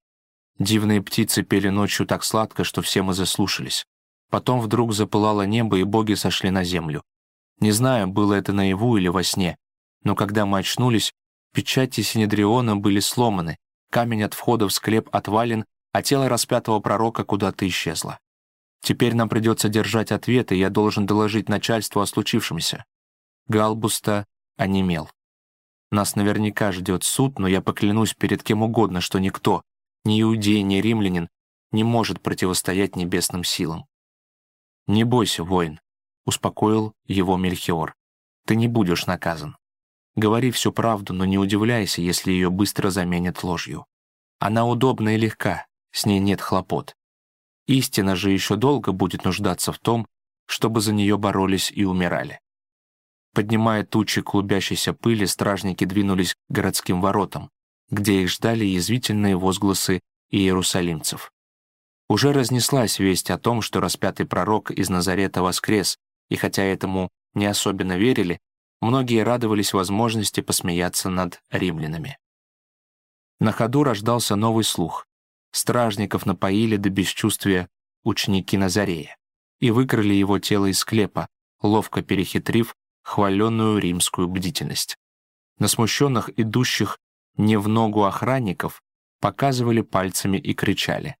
Дивные птицы пели ночью так сладко, что все мы заслушались. Потом вдруг запылало небо, и боги сошли на землю. Не знаю, было это наяву или во сне, но когда мы очнулись, печати Синедриона были сломаны, камень от входа в склеп отвален, а тело распятого пророка куда-то исчезло. Теперь нам придется держать ответ, и я должен доложить начальству о случившемся. Галбуста онемел. Нас наверняка ждет суд, но я поклянусь перед кем угодно, что никто, ни иудей, ни римлянин, не может противостоять небесным силам. «Не бойся, воин», — успокоил его Мельхиор. «Ты не будешь наказан. Говори всю правду, но не удивляйся, если ее быстро заменят ложью. Она удобна и легка, с ней нет хлопот. Истина же еще долго будет нуждаться в том, чтобы за нее боролись и умирали. Поднимая тучи клубящейся пыли, стражники двинулись к городским воротам, где их ждали язвительные возгласы иерусалимцев. Уже разнеслась весть о том, что распятый пророк из Назарета воскрес, и хотя этому не особенно верили, многие радовались возможности посмеяться над римлянами. На ходу рождался новый слух. Стражников напоили до бесчувствия ученики Назарея и выкрали его тело из склепа, ловко перехитрив хваленную римскую бдительность. На смущенных идущих не в ногу охранников показывали пальцами и кричали.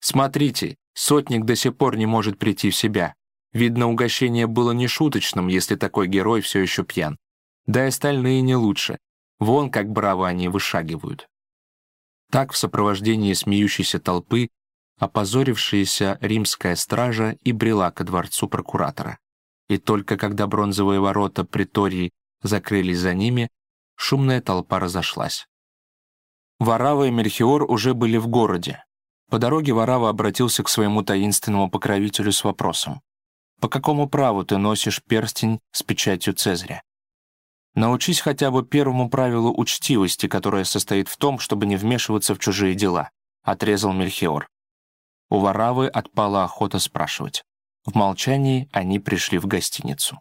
«Смотрите, сотник до сих пор не может прийти в себя. Видно, угощение было не шуточным, если такой герой все еще пьян. Да и остальные не лучше. Вон как браво они вышагивают». Так в сопровождении смеющейся толпы опозорившаяся римская стража и брела ко дворцу прокуратора. И только когда бронзовые ворота притории закрылись за ними, шумная толпа разошлась. Варава и Мельхиор уже были в городе. По дороге Варава обратился к своему таинственному покровителю с вопросом. «По какому праву ты носишь перстень с печатью Цезаря?» «Научись хотя бы первому правилу учтивости, которое состоит в том, чтобы не вмешиваться в чужие дела», — отрезал Мельхиор. У Варавы отпала охота спрашивать. В молчании они пришли в гостиницу.